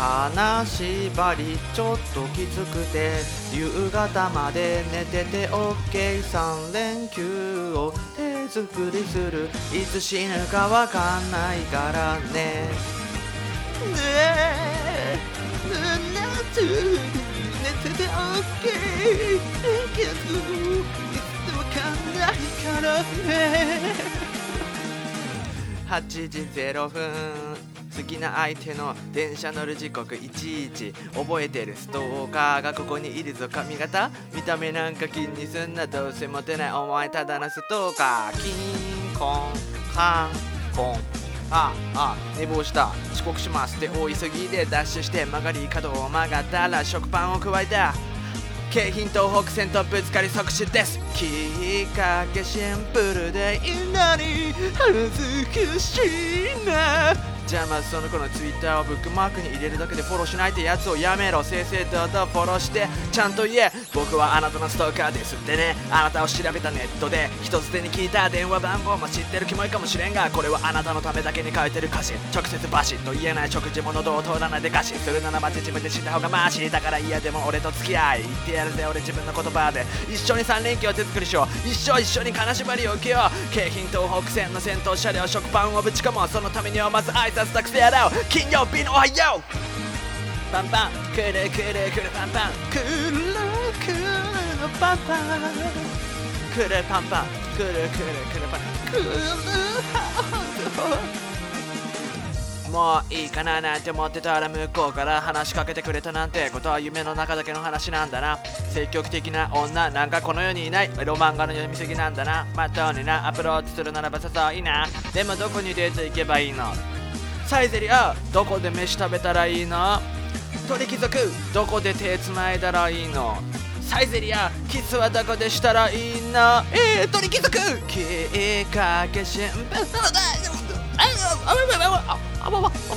金縛りちょっときつくて夕方まで寝てて OK3 連休を。手作りする。いつ死ぬかわかんないからね。ねえ夏寝てて OK 連休いつわかんないからね8時0分好きな相手の電車乗る時刻いちいち覚えてるストーカーがここにいるぞ髪型見た目なんか気にすんなどうせモテないお前ただのストーカーキンコンカンコンああ寝坊した遅刻しますって大急ぎでダッシュして曲がり角を曲がったら食パンを加えた京浜東北線とぶつかり即死ですきっかけシンプルでいいのに恥ずかしいなじゃあまずその子のツイッターをブックマークに入れるだけでフォローしないってやつをやめろ正々堂々フォローしてちゃんと言え僕はあなたのストーカーですってねあなたを調べたネットで人捨てに聞いた電話番号も知ってるキモいかもしれんがこれはあなたのためだけに書いてる歌詞直接バシッと言えない食事も喉を通らないで歌詞するならば自分で死んだ方がマシだから嫌でも俺と付き合いってやるぜ俺自分の言葉で。一緒に3連休を手作りしよう。一生一緒に金縛りを受けよう京浜東北線の先頭車両食パンをぶち込もう。そのためにはまず挨拶たくせやろ。う金曜日のおはよう。パンパン。くるくるくるパンパン。くるくるパンパンくるパンパン。くるくるくるパンくるもういいかななんて思ってたら向こうから話しかけてくれたなんてことは夢の中だけの話なんだな。積極的な女なんかこの世にいない。ロマンガの読みすぎなんだな。まっとうにな。アプローチするならばさそういいな。でもどこにデート行けばいいの？サイゼリアどこで飯食べたらいいの？鳥貴族どこで手つないだらいいの？サイゼリアキスはどこでしたらいいの？えー、鳥貴族きっかけ新聞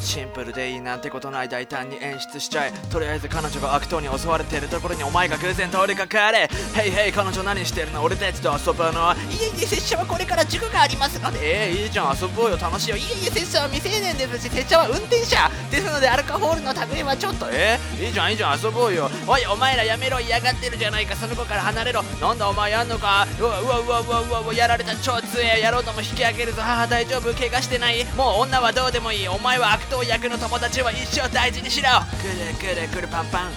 シンプルでいいなんてことない大胆に演出しちゃえとりあえず彼女が悪党に襲われてるところにお前が偶然通りかかれ。ヘイヘイ彼女何してるの？俺たちと遊ぶの。いえいえ拙者はこれから塾がありますので。えー、いいじゃん。遊ぼうよ。楽しいよ。いえいえ拙者は未成年ですし拙者は運転者。ですのでアルコホールの類はちょっと。えー、いいじゃんいいじゃん。遊ぼうよ。おいお前らやめろ。嫌がってるじゃないか。その子から離れろ。なんだお前やんのか？うわうわうわうわうわうわやられた超強え。やろうとも引き上げるぞ。母大丈夫？怪我してない？もう女はどうでもいい。お前は悪党役の友達は一生大事にしろくるくるくるパンパン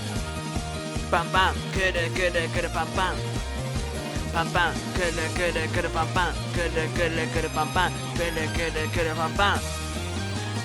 パンパンくるくるくるパンパンパンパンくるくるくるパンパンくるくるくるパンパンくるくるくるパンパン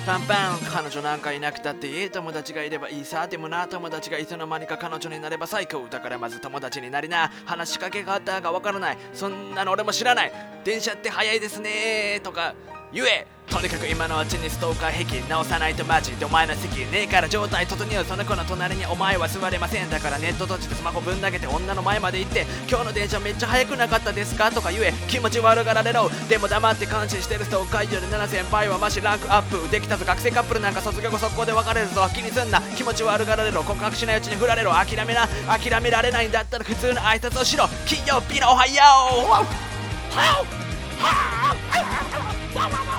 パンパン彼女なんかいなくたっていい友達がいればいいさでもな友達がいつの間にか彼女になれば最高だからまず友達になりな話しかけ方がわからないそんなの俺も知らない電車って早いですねとか言えとにかく今のうちにストーカー壁直さないとマジでお前の席ねえから状態整うその子の隣にお前は座れませんだからネット閉じてスマホぶん投げて女の前まで行って今日の電車めっちゃ早くなかったですか？とか言え気持ち悪がられろ。でも黙って監視してるストーカー以上で7先輩はマシランクアップできたぞ。学生カップルなんか卒業後速攻で別れるぞ。気にすんな。気持ち悪がられろ。告白しないうちに振られろ。諦めな諦められないんだったら普通の挨拶をしろ。金曜日のおはよう。Wow.